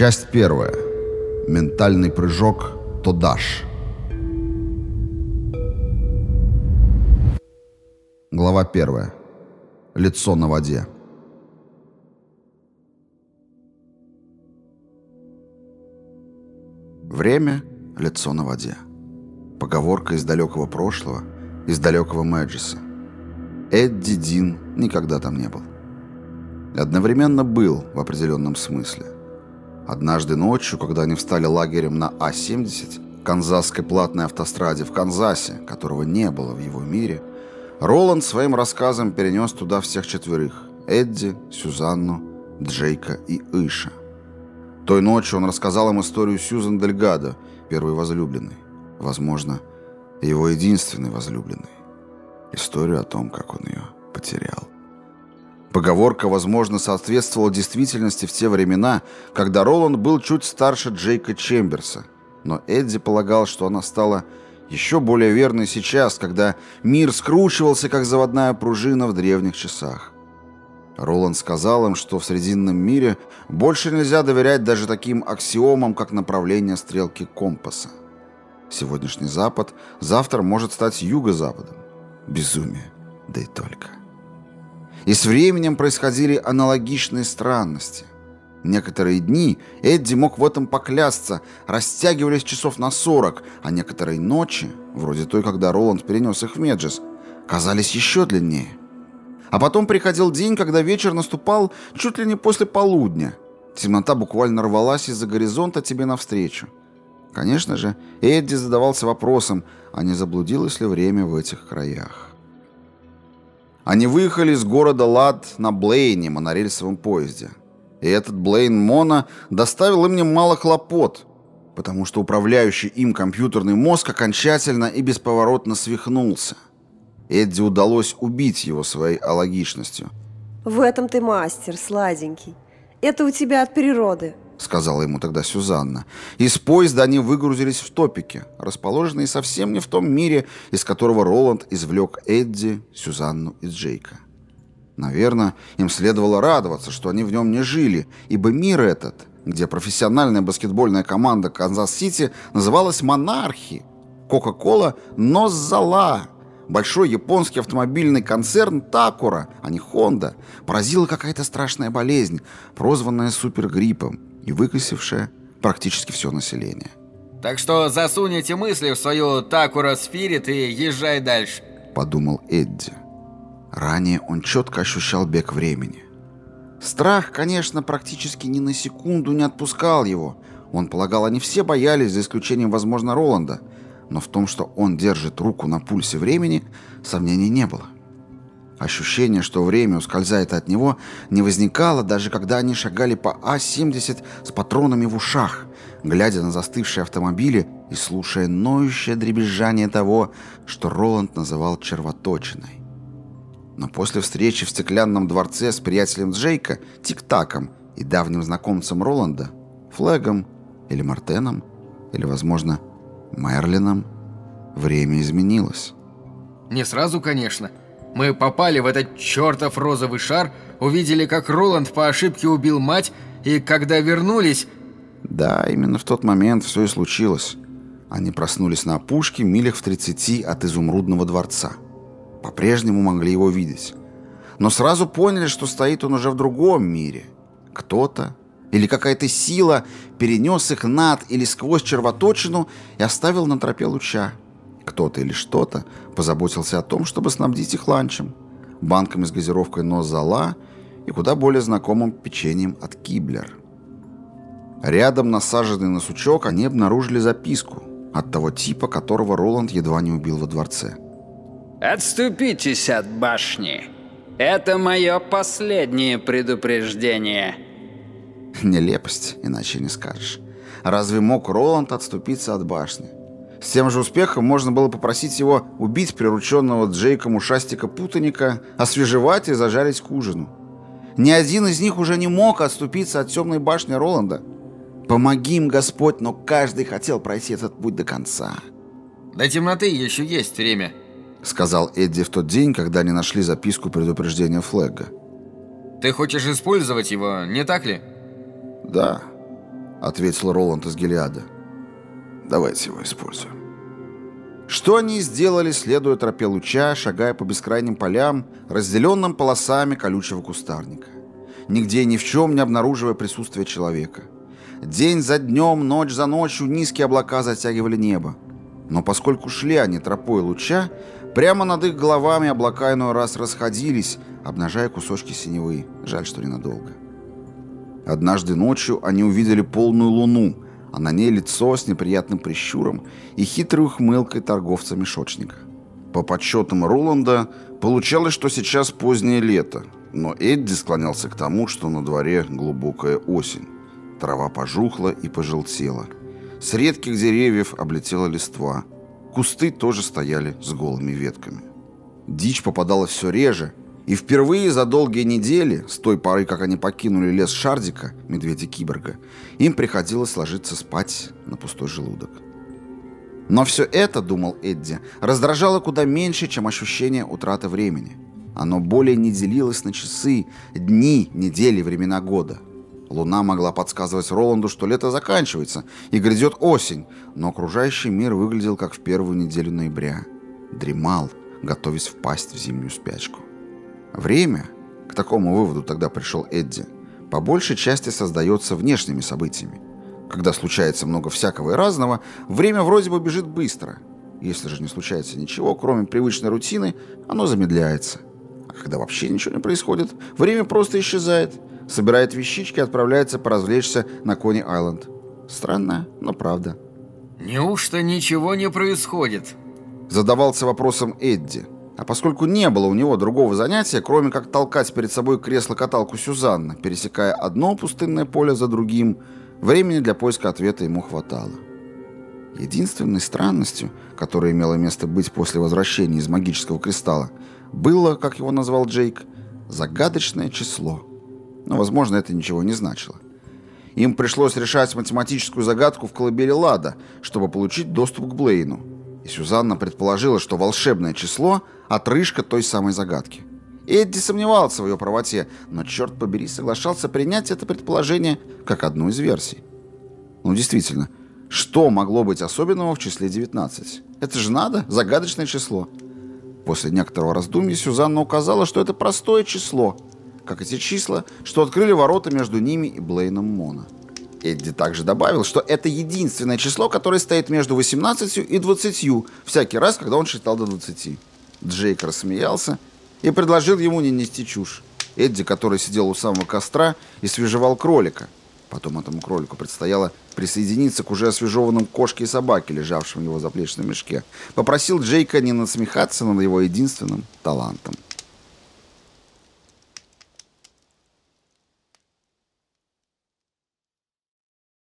Часть первая. Ментальный прыжок Тодаш. Глава первая. Лицо на воде. Время — лицо на воде. Поговорка из далекого прошлого, из далекого Мэджиса. Эдди Дин никогда там не был. Одновременно был в определенном смысле. Однажды ночью, когда они встали лагерем на А-70, канзасской платной автостраде в Канзасе, которого не было в его мире, Роланд своим рассказом перенес туда всех четверых – Эдди, Сюзанну, Джейка и Иша. Той ночью он рассказал им историю Сьюзан Дельгадо, первой возлюбленной. Возможно, его единственной возлюбленной. Историю о том, как он ее потерял. Поговорка, возможно, соответствовала действительности в те времена, когда Роланд был чуть старше Джейка Чемберса. Но Эдди полагал, что она стала еще более верной сейчас, когда мир скручивался, как заводная пружина в древних часах. Роланд сказал им, что в Срединном мире больше нельзя доверять даже таким аксиомам, как направление стрелки компаса. Сегодняшний Запад завтра может стать Юго-Западом. Безумие, да и только. И с временем происходили аналогичные странности. Некоторые дни Эдди мог в этом поклясться, растягивались часов на 40, а некоторые ночи, вроде той, когда Роланд перенес их в Меджес, казались еще длиннее. А потом приходил день, когда вечер наступал чуть ли не после полудня. Темнота буквально рвалась из-за горизонта тебе навстречу. Конечно же, Эдди задавался вопросом, а не заблудилось ли время в этих краях. Они выехали из города Лад на Блейне монорельсовом поезде. И этот Блейн Мона доставил им немало хлопот, потому что управляющий им компьютерный мозг окончательно и бесповоротно свихнулся. Эдди удалось убить его своей алогичностью. В этом ты мастер, сладенький. Это у тебя от природы сказала ему тогда Сюзанна. Из поезда они выгрузились в Топике, расположенной совсем не в том мире, из которого Роланд извлек Эдди, Сюзанну и Джейка. Наверное, им следовало радоваться, что они в нем не жили, ибо мир этот, где профессиональная баскетбольная команда Канзас-Сити называлась «Монархи», Кока-Кола «Ноззала», большой японский автомобильный концерн Такура, а не Honda, поразила какая-то страшная болезнь, прозванная супергриппом, и выкосившая практически все население. «Так что засунь эти мысли в свою Такура Спирит и езжай дальше», — подумал Эдди. Ранее он четко ощущал бег времени. Страх, конечно, практически ни на секунду не отпускал его. Он полагал, они все боялись, за исключением, возможно, Роланда. Но в том, что он держит руку на пульсе времени, сомнений не было. Ощущение, что время ускользает от него, не возникало, даже когда они шагали по А-70 с патронами в ушах, глядя на застывшие автомобили и слушая ноющее дребезжание того, что Роланд называл червоточиной. Но после встречи в стеклянном дворце с приятелем Джейка, Тик-Таком и давним знакомцем Роланда, Флегом или Мартеном, или, возможно, Мерлином, время изменилось. Не сразу, конечно. Мы попали в этот чертов розовый шар, увидели, как Роланд по ошибке убил мать, и когда вернулись... Да, именно в тот момент все и случилось. Они проснулись на опушке, милях в 30 от изумрудного дворца. По-прежнему могли его видеть. Но сразу поняли, что стоит он уже в другом мире. Кто-то или какая-то сила перенес их над или сквозь червоточину и оставил на тропе луча. Кто-то или что-то позаботился о том, чтобы снабдить их ланчем, банками с газировкой Нозала и куда более знакомым печеньем от Киблер. Рядом, насаженный на сучок, они обнаружили записку от того типа, которого Роланд едва не убил во дворце. «Отступитесь от башни. Это мое последнее предупреждение». Нелепость, иначе не скажешь. Разве мог Роланд отступиться от башни? С тем же успехом можно было попросить его убить прирученного Джейком ушастика-путаника, освежевать и зажарить к ужину. Ни один из них уже не мог отступиться от темной башни Роланда. Помоги им, Господь, но каждый хотел пройти этот путь до конца. До темноты еще есть время, сказал Эдди в тот день, когда они нашли записку предупреждения Флэга. Ты хочешь использовать его, не так ли? Да. — ответил Роланд из Гелиада. «Давайте его используем». Что они сделали, следуя тропе луча, шагая по бескрайним полям, разделенным полосами колючего кустарника. Нигде ни в чем не обнаруживая присутствия человека. День за днем, ночь за ночью низкие облака затягивали небо. Но поскольку шли они тропой луча, прямо над их головами облака иной раз расходились, обнажая кусочки синевы. Жаль, что ненадолго. Однажды ночью они увидели полную луну — а на ней лицо с неприятным прищуром и хитрой ухмылкой торговца-мешочника. По подсчетам Роланда, получалось, что сейчас позднее лето, но Эдди склонялся к тому, что на дворе глубокая осень. Трава пожухла и пожелтела. С редких деревьев облетела листва. Кусты тоже стояли с голыми ветками. Дичь попадала все реже, и впервые за долгие недели, с той поры, как они покинули лес Шардика, медведя-киборга, им приходилось ложиться спать на пустой желудок. Но все это, думал Эдди, раздражало куда меньше, чем ощущение утраты времени. Оно более не делилось на часы, дни, недели, времена года. Луна могла подсказывать Роланду, что лето заканчивается и грядет осень, но окружающий мир выглядел как в первую неделю ноября. Дремал, готовясь впасть в зимнюю спячку. Время, к такому выводу тогда пришел Эдди, по большей части создается внешними событиями. Когда случается много всякого и разного, время вроде бы бежит быстро. Если же не случается ничего, кроме привычной рутины, оно замедляется. А когда вообще ничего не происходит, время просто исчезает, собирает вещички и отправляется поразвлечься на Кони-Айленд. Странно, но правда. «Неужто ничего не происходит?» Задавался вопросом Эдди. А поскольку не было у него другого занятия, кроме как толкать перед собой кресло-каталку Сюзанна, пересекая одно пустынное поле за другим, времени для поиска ответа ему хватало. Единственной странностью, которая имела место быть после возвращения из магического кристалла, было, как его назвал Джейк, загадочное число. Но, возможно, это ничего не значило. Им пришлось решать математическую загадку в колыбели Лада, чтобы получить доступ к Блейну. Сюзанна предположила, что волшебное число — отрыжка той самой загадки. Эдди сомневался в ее правоте, но, черт побери, соглашался принять это предположение как одну из версий. Ну, действительно, что могло быть особенного в числе 19? Это же надо, загадочное число. После некоторого раздумья Сюзанна указала, что это простое число, как эти числа, что открыли ворота между ними и Блейном Мона. Эдди также добавил, что это единственное число, которое стоит между 18 и 20 всякий раз, когда он считал до 20. Джейк рассмеялся и предложил ему не нести чушь. Эдди, который сидел у самого костра и свежевал кролика. Потом этому кролику предстояло присоединиться к уже освежеванным кошке и собаке, лежавшим в его заплечном мешке. Попросил Джейка не насмехаться над его единственным талантом.